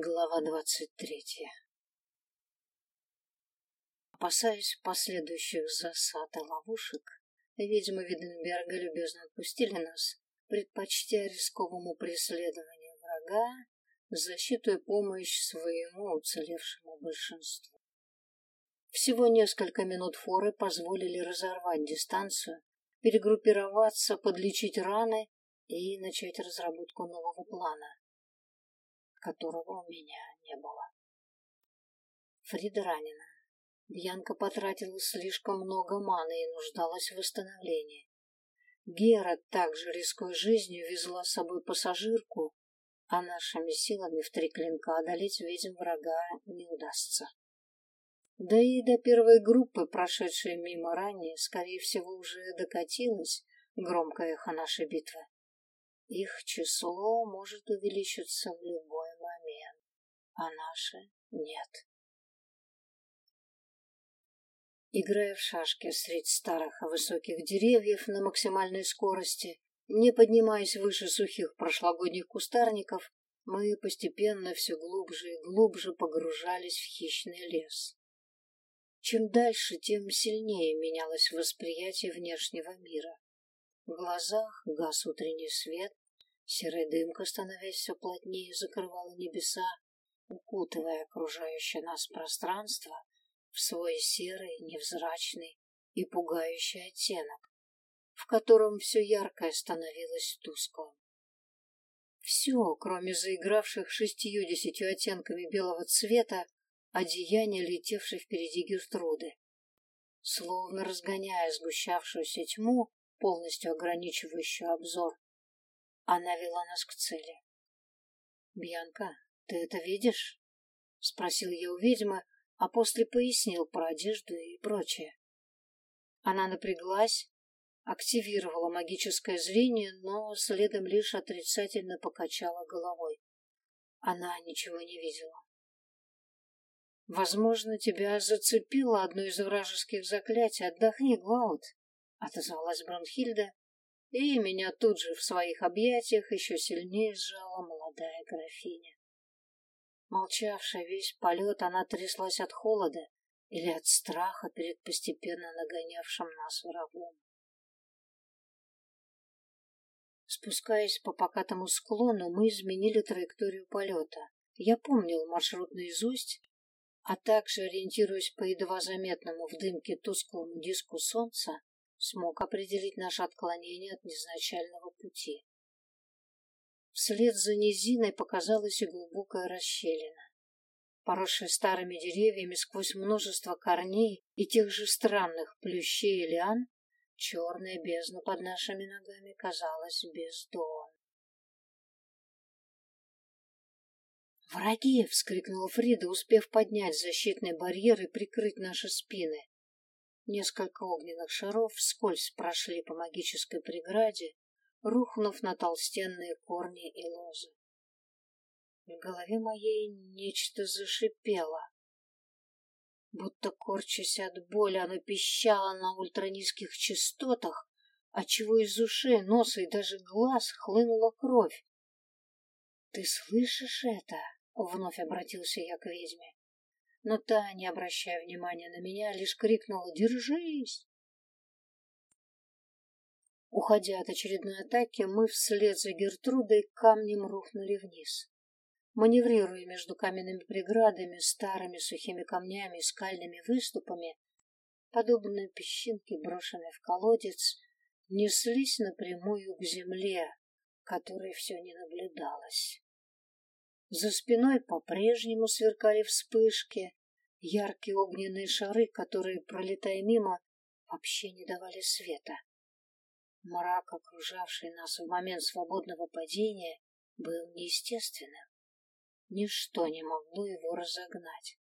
Глава двадцать третья Опасаясь последующих засад и ловушек, ведьмы Виденберга любезно отпустили нас, предпочтя рисковому преследованию врага защиту и помощь своему уцелевшему большинству. Всего несколько минут форы позволили разорвать дистанцию, перегруппироваться, подлечить раны и начать разработку нового плана которого у меня не было. Фрида ранена. Бьянка потратила слишком много маны и нуждалась в восстановлении. Гера, также рискуя жизнью, везла с собой пассажирку, а нашими силами в три клинка одолеть ведьм врага не удастся. Да и до первой группы, прошедшей мимо ранее, скорее всего, уже докатилось громкое эхо нашей битвы. Их число может увеличиться в любой а наше нет. Играя в шашки среди старых и высоких деревьев на максимальной скорости, не поднимаясь выше сухих прошлогодних кустарников, мы постепенно все глубже и глубже погружались в хищный лес. Чем дальше, тем сильнее менялось восприятие внешнего мира. В глазах гас утренний свет, серая дымка, становясь все плотнее, закрывала небеса, укутывая окружающее нас пространство в свой серый, невзрачный и пугающий оттенок, в котором все яркое становилось тусклым. Все, кроме заигравших шестью-десятью оттенками белого цвета, одеяния, летевшей впереди Гертруды. Словно разгоняя сгущавшуюся тьму, полностью ограничивающую обзор, она вела нас к цели. «Бьянка, ты это видишь?» — спросил я у ведьмы, а после пояснил про одежду и прочее. Она напряглась, активировала магическое зрение, но следом лишь отрицательно покачала головой. Она ничего не видела. «Возможно, тебя зацепило одно из вражеских заклятий. Отдохни, Глауд», — отозвалась Бронхильда, и меня тут же в своих объятиях еще сильнее сжала молодая графиня. Молчавшая весь полет, она тряслась от холода или от страха перед постепенно нагонявшим нас врагом. Спускаясь по покатому склону, мы изменили траекторию полета. Я помнил маршрут наизусть, а также, ориентируясь по едва заметному в дымке тусклому диску солнца, смог определить наше отклонение от изначального пути. Вслед за низиной показалась и глубокая расщелина. Поросшая старыми деревьями сквозь множество корней и тех же странных плющей и лиан, черная бездна под нашими ногами казалась бездонной. «Враги!» — вскрикнула Фрида, успев поднять защитный барьер и прикрыть наши спины. Несколько огненных шаров вскользь прошли по магической преграде, рухнув на толстенные корни и лозы. В голове моей нечто зашипело. Будто корчась от боли, оно пищало на ультранизких частотах, отчего из ушей, носа и даже глаз хлынула кровь. — Ты слышишь это? — вновь обратился я к ведьме но та, не обращая внимания на меня, лишь крикнула «Держись!». Уходя от очередной атаки, мы вслед за Гертрудой камнем рухнули вниз. Маневрируя между каменными преградами, старыми сухими камнями и скальными выступами, подобные песчинки, брошенные в колодец, неслись напрямую к земле, которой все не наблюдалось. За спиной по-прежнему сверкали вспышки, яркие огненные шары, которые, пролетая мимо, вообще не давали света. Мрак, окружавший нас в момент свободного падения, был неестественным. Ничто не могло его разогнать.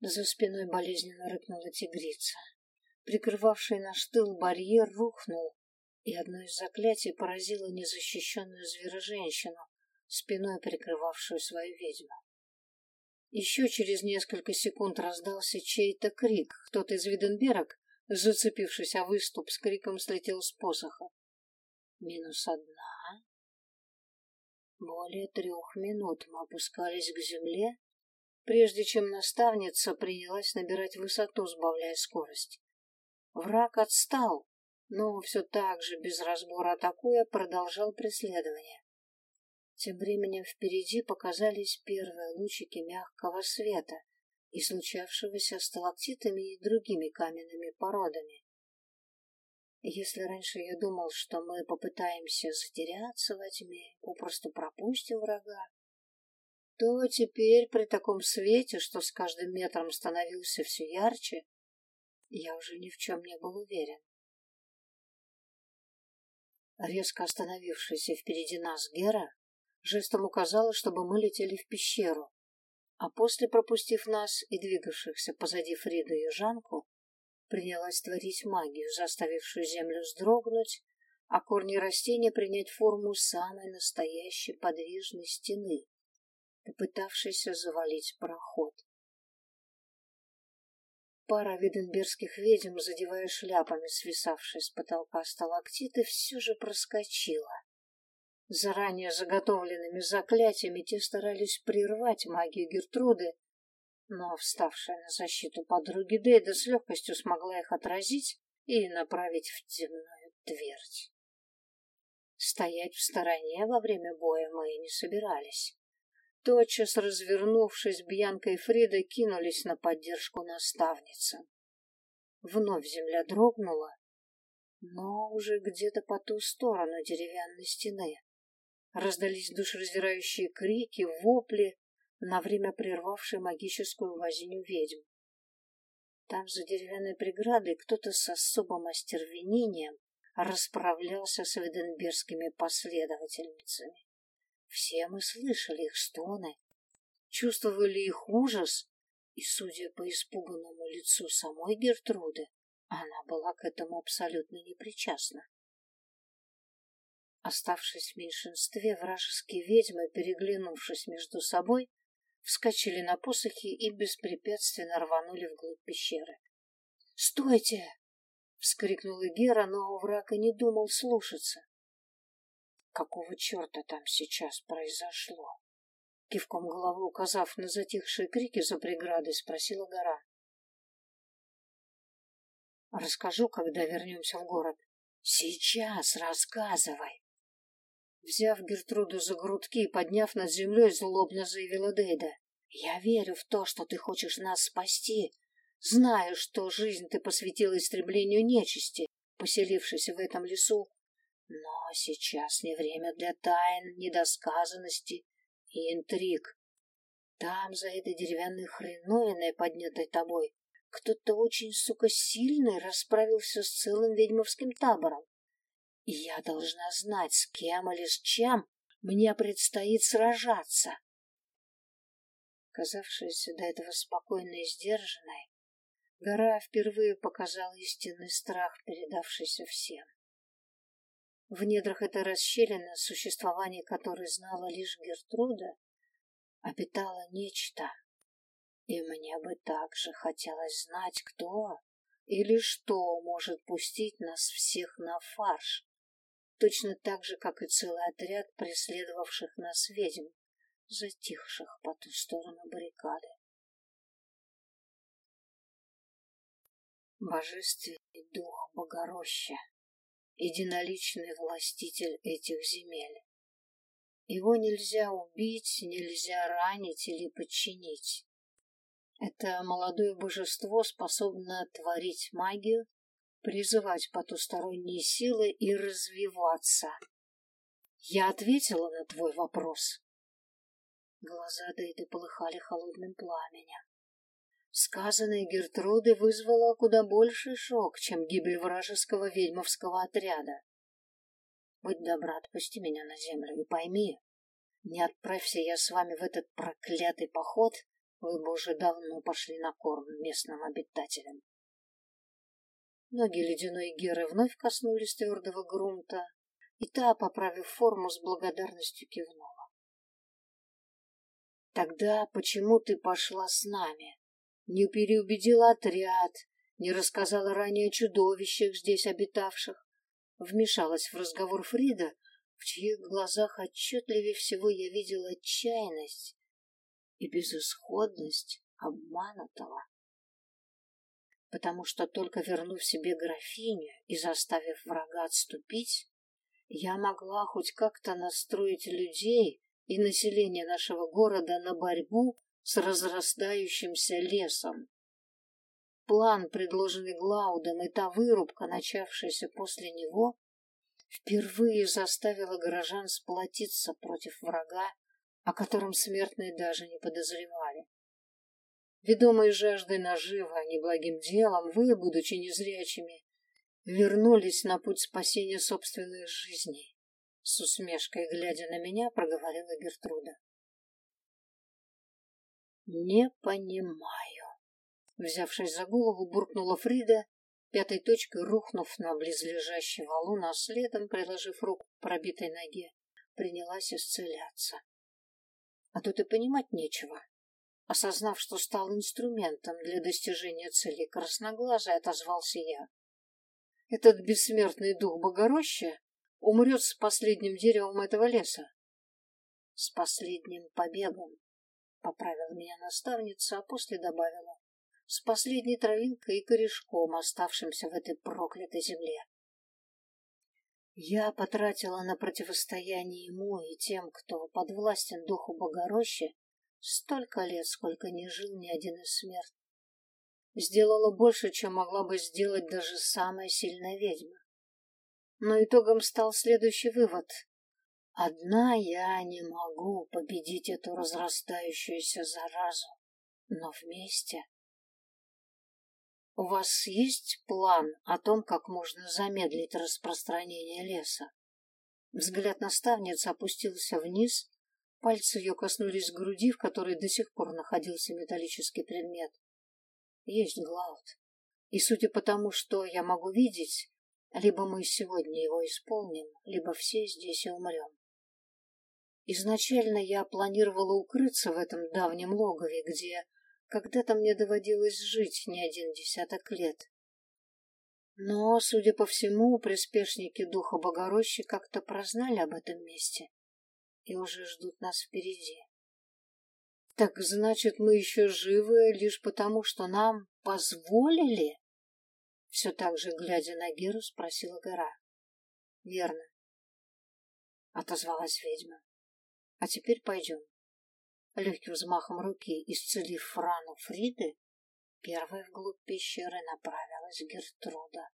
За спиной болезненно рыкнула тигрица. Прикрывавший наш тыл барьер рухнул, и одно из заклятий поразило незащищенную звероженщину, спиной прикрывавшую свою ведьму. Еще через несколько секунд раздался чей-то крик. Кто-то из Виденберг, зацепившись о выступ, с криком слетел с посоха. Минус одна. Более трех минут мы опускались к земле, прежде чем наставница принялась набирать высоту, сбавляя скорость. Враг отстал, но все так же, без разбора атакуя, продолжал преследование. Тем временем впереди показались первые лучики мягкого света, излучавшегося сталактитами и другими каменными породами. Если раньше я думал, что мы попытаемся затеряться во тьме, попросту пропустим врага, то теперь при таком свете, что с каждым метром становился все ярче, я уже ни в чем не был уверен. Резко остановившаяся впереди нас Гера жестом указала, чтобы мы летели в пещеру, а после, пропустив нас и двигавшихся позади Фриду и Жанку, принялась творить магию, заставившую землю вздрогнуть, а корни растения принять форму самой настоящей подвижной стены, попытавшейся завалить проход. Пара виденбергских ведьм, задевая шляпами свисавшие с потолка сталактиты, все же проскочила. Заранее заготовленными заклятиями те старались прервать магию Гертруды, но вставшая на защиту подруги Дейда с легкостью смогла их отразить и направить в темную твердь. Стоять в стороне во время боя мы и не собирались. Тотчас развернувшись, Бьянка и Фрида кинулись на поддержку наставницы. Вновь земля дрогнула, но уже где-то по ту сторону деревянной стены. Раздались душераздирающие крики, вопли, на время прервавшие магическую возню ведьм. Там за деревянной преградой кто-то с особым остервенением расправлялся с веденбергскими последовательницами. Все мы слышали их стоны, чувствовали их ужас, и, судя по испуганному лицу самой Гертруды, она была к этому абсолютно непричастна. Оставшись в меньшинстве, вражеские ведьмы, переглянувшись между собой, вскочили на посохи и беспрепятственно рванули вглубь пещеры. «Стойте!» — вскрикнула Гера, но враг и не думал слушаться. Какого черта там сейчас произошло? Кивком головы указав на затихшие крики за преградой, спросила гора. Расскажу, когда вернемся в город. Сейчас рассказывай. Взяв Гертруду за грудки и подняв над землей, злобно заявила Дейда. Я верю в то, что ты хочешь нас спасти. Знаю, что жизнь ты посвятила истреблению нечисти, поселившейся в этом лесу, но сейчас не время для тайн, недосказанности и интриг. Там, за этой деревянной хреновиной, поднятой тобой, кто-то очень, сука, сильный расправился с целым ведьмовским табором. И я должна знать, с кем или с чем мне предстоит сражаться. Казавшаяся до этого спокойной и сдержанной, гора впервые показала истинный страх, передавшийся всем. В недрах этой расщелины, существование которой знала лишь Гертруда, обитало нечто. И мне бы также хотелось знать, кто или что может пустить нас всех на фарш, точно так же, как и целый отряд преследовавших нас ведьм, затихших по ту сторону баррикады. Божественный дух Богороща единоличный властитель этих земель. Его нельзя убить, нельзя ранить или подчинить. Это молодое божество способно творить магию, призывать потусторонние силы и развиваться. Я ответила на твой вопрос. Глаза Дейды полыхали холодным пламенем. Сказанное Гертруды вызвало куда больший шок, чем гибель вражеского ведьмовского отряда. Будь добра, отпусти меня на землю и пойми, не отправься я с вами в этот проклятый поход, вы бы уже давно пошли на корм местным обитателям. Ноги ледяной Геры вновь коснулись твердого грунта, и та, поправив форму, с благодарностью кивнула. «Тогда почему ты пошла с нами?» не переубедила отряд, не рассказала ранее о чудовищах, здесь обитавших. Вмешалась в разговор Фрида, в чьих глазах отчетливее всего я видел отчаянность и безысходность обманутого. Потому что только вернув себе графиню и заставив врага отступить, я могла хоть как-то настроить людей и население нашего города на борьбу с разрастающимся лесом. План, предложенный Глаудом, и та вырубка, начавшаяся после него, впервые заставила горожан сплотиться против врага, о котором смертные даже не подозревали. Ведомые жаждой наживы, а не благим делом, вы, будучи незрячими, вернулись на путь спасения собственных жизней. С усмешкой, глядя на меня, проговорила Гертруда. «Не понимаю», — взявшись за голову, буркнула Фрида, пятой точкой рухнув на близлежащий валун, а следом, приложив руку к пробитой ноге, принялась исцеляться. А тут и понимать нечего. Осознав, что стал инструментом для достижения цели красноглазой, отозвался я. Этот бессмертный дух Богороща умрет с последним деревом этого леса. С последним побегом, поправила меня наставница, а после добавила, с последней травинкой и корешком, оставшимся в этой проклятой земле. Я потратила на противостояние ему и тем, кто подвластен духу Богорощи, столько лет, сколько не жил ни один из смертных. Сделала больше, чем могла бы сделать даже самая сильная ведьма. Но итогом стал следующий вывод. Одна я не могу победить эту разрастающуюся заразу, но вместе... У вас есть план о том, как можно замедлить распространение леса? Взгляд наставницы опустился вниз, пальцы ее коснулись груди, в которой до сих пор находился металлический предмет. Есть Глауд. И судя по тому, что я могу видеть, либо мы сегодня его исполним, либо все здесь и умрем. Изначально я планировала укрыться в этом давнем логове, где когда-то мне доводилось жить не один десяток лет. Но, судя по всему, приспешники Духа Богорощи как-то прознали об этом месте и уже ждут нас впереди. Так значит, мы еще живы лишь потому, что нам позволили? Все так же, глядя на Геру, спросила гора. Верно. Отозвалась ведьма. А теперь пойдем. Легким взмахом руки, исцелив рану Фриды, первой вглубь пещеры направилась Гертруда.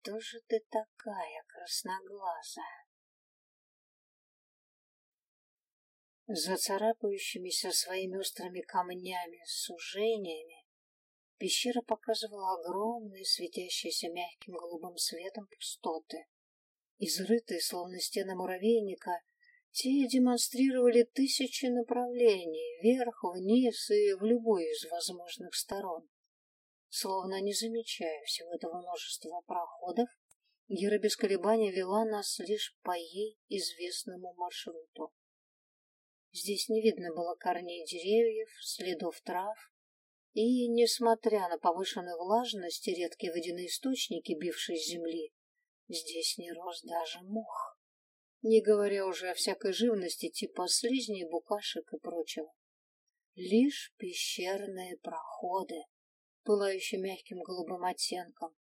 Кто же ты такая красноглазая? За царапающимися своими острыми камнями, сужениями, пещера показывала огромные, светящиеся мягким голубым светом пустоты. Изрытые, словно стены муравейника, те демонстрировали тысячи направлений, вверх, вниз и в любой из возможных сторон. Словно не замечая всего этого множества проходов, Гера без колебаний вела нас лишь по ей известному маршруту. Здесь не видно было корней деревьев, следов трав, и, несмотря на повышенную влажность и редкие водяные источники, бившие с земли, здесь не рос даже мох, не говоря уже о всякой живности типа слизней, букашек и прочего. Лишь пещерные проходы, пылающие мягким голубым оттенком,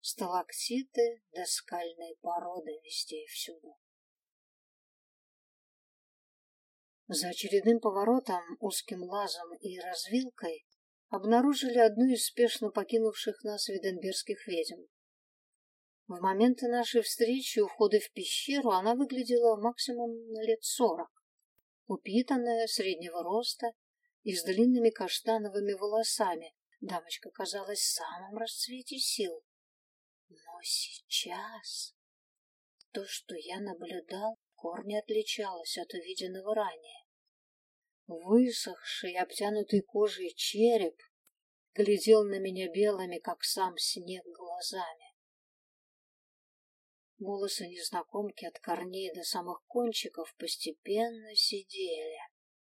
сталактиты да скальные породы везде и всюду. За очередным поворотом, узким лазом и развилкой обнаружили одну из спешно покинувших нас виденбергских ведьм. В моменты нашей встречи у входа в пещеру она выглядела максимум на лет сорок. Упитанная, среднего роста и с длинными каштановыми волосами, дамочка казалась в самом расцвете сил. Но сейчас то, что я наблюдал, корне отличалось от увиденного ранее. Высохший, обтянутый кожей череп глядел на меня белыми, как сам снег, глазами. Волосы незнакомки от корней до самых кончиков постепенно сидели,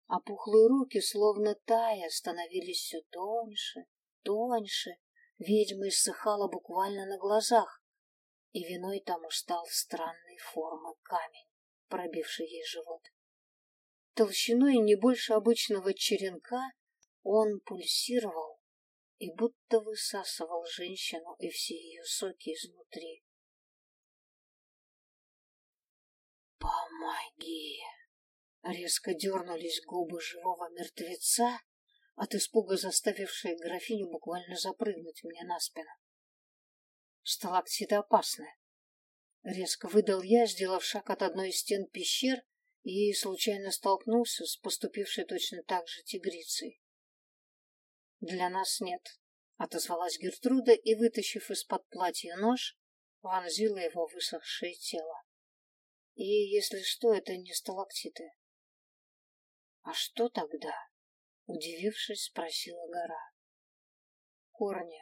а пухлые руки, словно тая, становились все тоньше, тоньше. Ведьма иссыхала буквально на глазах. и виной тому стал странной формы камень, пробивший ей живот. Толщиной не больше обычного черенка он пульсировал и будто высасывал женщину и все ее соки изнутри. «Помоги!» Резко дернулись губы живого мертвеца, от испуга заставившие графиню буквально запрыгнуть мне на спину. Сталактиты опасны. Резко выдал я, сделав шаг от одной из стен пещер и случайно столкнулся с поступившей точно так же тигрицей. «Для нас нет», — отозвалась Гертруда и, вытащив из-под платья нож, вонзила его в высохшее тело. И, если что, это не сталактиты. «А что тогда?» — удивившись, спросила гора. «Корни,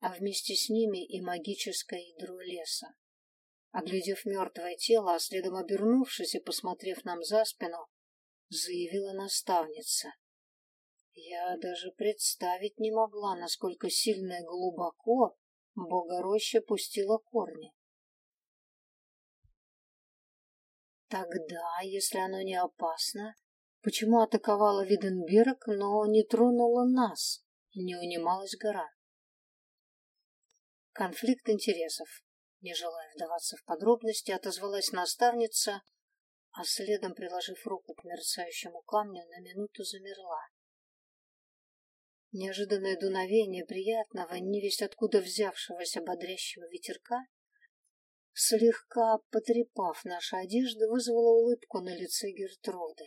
а вместе с ними и магическое ядро леса. Оглядев мертвое тело, а следом обернувшись и посмотрев нам за спину, заявила наставница. Я даже представить не могла, насколько сильно и глубоко богороща пустила корни. Тогда, если оно не опасно, почему атаковала Виденберг, но не тронула нас? Не унималась гора. Конфликт интересов. Не желая вдаваться в подробности, отозвалась наставница, а следом, приложив руку к мерцающему камню, на минуту замерла. Неожиданное дуновение приятного, невесть откуда взявшегося бодрящего ветерка, слегка потрепав наши одежды, вызвало улыбку на лице Гертруды.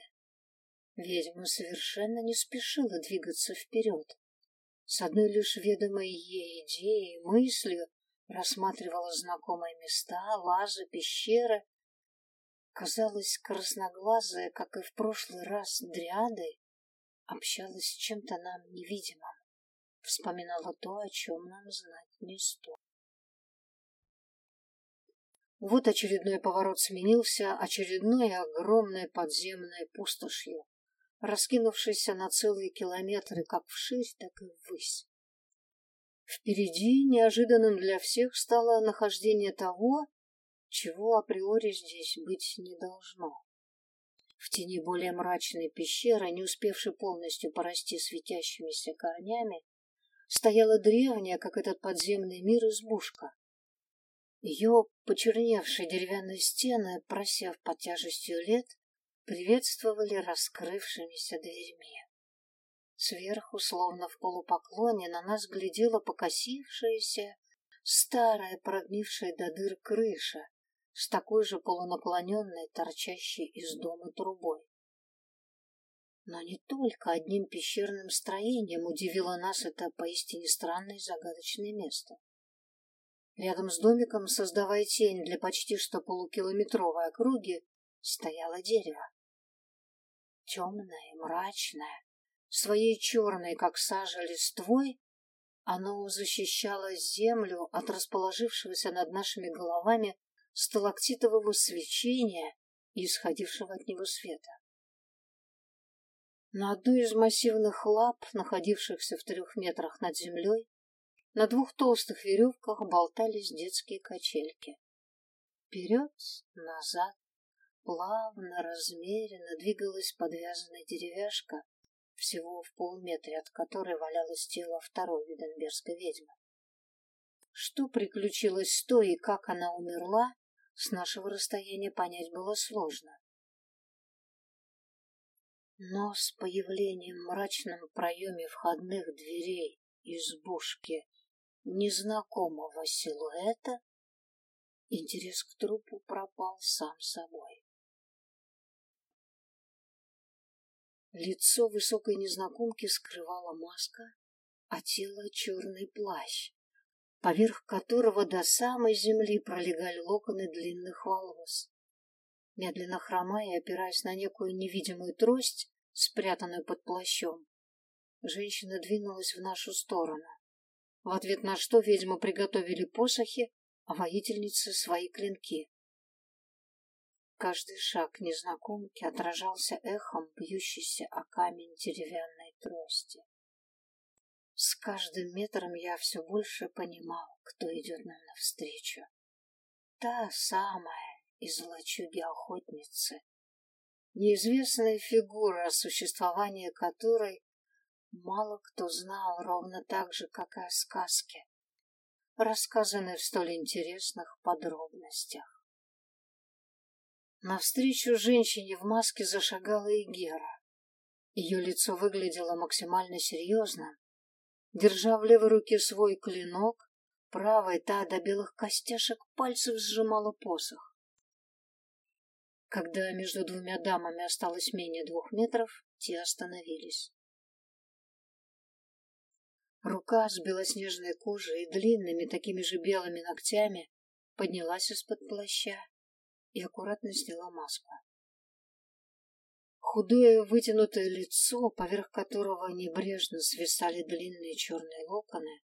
Ведьма совершенно не спешила двигаться вперед. С одной лишь ведомой ей идеей, мыслью рассматривала знакомые места, лазы, пещеры. Казалось, красноглазая, как и в прошлый раз, дрядой, общалась с чем-то нам невидимым, вспоминала то, о чем нам знать не стоит. Вот очередной поворот сменился очередной огромной подземной пустошью, раскинувшейся на целые километры как вширь, так и ввысь. Впереди неожиданным для всех стало нахождение того, чего априори здесь быть не должно. В тени более мрачной пещеры, не успевшей полностью порасти светящимися корнями, стояла древняя, как этот подземный мир, избушка. Ее почерневшие деревянные стены, просев под тяжестью лет, приветствовали раскрывшимися дверьми. Сверху, словно в полупоклоне, на нас глядела покосившаяся, старая, прогнившая до дыр крыша, с такой же полунаклоненной, торчащей из дома трубой. Но не только одним пещерным строением удивило нас это поистине странное и загадочное место. Рядом с домиком, создавая тень для почти что полукилометровой округи, стояло дерево. Темное и мрачное, своей черной, как сажа, листвой, оно защищало землю от расположившегося над нашими головами сталактитового свечения и исходившего от него света. На одной из массивных лап, находившихся в трех метрах над землей, на двух толстых веревках болтались детские качельки. Вперед, назад, плавно, размеренно двигалась подвязанная деревяшка, всего в полуметре от которой валялось тело второй виденбергской ведьмы. Что приключилось с той и как она умерла, с нашего расстояния понять было сложно. Но с появлением в мрачном проеме входных дверей избушки незнакомого силуэта интерес к трупу пропал сам собой. Лицо высокой незнакомки скрывала маска, а тело черный плащ, поверх которого до самой земли пролегали локоны длинных волос. Медленно хромая и опираясь на некую невидимую трость, спрятанную под плащом, женщина двинулась в нашу сторону, в ответ на что ведьмы приготовили посохи, а воительницы свои клинки. Каждый шаг незнакомки отражался эхом, бьющейся о камень деревянной трости. С каждым метром я все больше понимал, кто идет нам навстречу. та самая из лачуги-охотницы, неизвестная фигура, о которой мало кто знал ровно так же, как и о сказке, рассказанной в столь интересных подробностях. Навстречу женщине в маске зашагала и Гера. Ее лицо выглядело максимально серьезно. Держа в левой руке свой клинок, правой та до белых костяшек пальцев сжимала посох. Когда между двумя дамами осталось менее двух метров, те остановились. Рука с белоснежной кожей и длинными такими же белыми ногтями поднялась из-под плаща и аккуратно сняла маску. Худое вытянутое лицо, поверх которого небрежно свисали длинные черные локоны,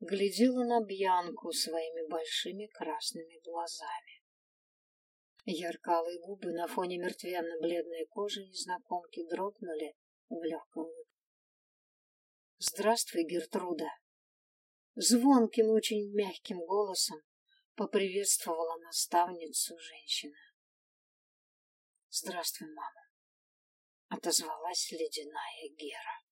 глядело на Бьянку своими большими красными глазами. Яркалые губы на фоне мертвенно-бледной кожи незнакомки дрогнули в легкой. «Здравствуй, Гертруда!» Звонким, очень мягким голосом поприветствовала наставницу женщина. «Здравствуй, мама!» — отозвалась ледяная Гера.